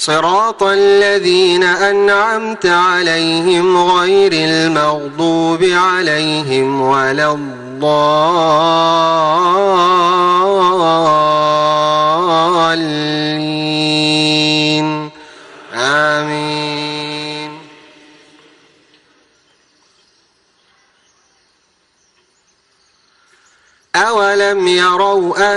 صراط الذين أنعمت عليهم غير المغضوب عليهم ولا الضالين. آمين. أولم يروا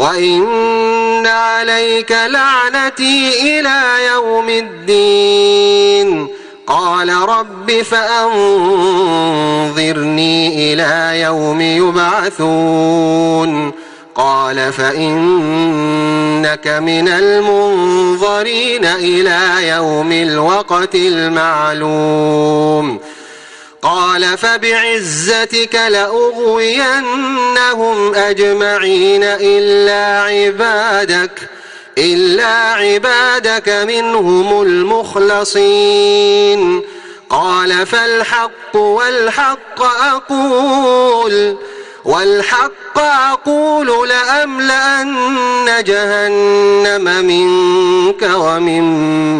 وإن عليك لعنتي إلى يوم الدين قال رب فأنظرني إلى يوم يبعثون قال فإنك من المنظرين إلى يوم الوقت المعلوم قال فبعزتك لأغوينهم أجمعين إلا عبادك إلا عبادك منهم المخلصين. قال فالحق والحق أقول والحق أقول لأملأن جهنم منك ومن من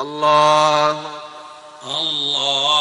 الله. الله.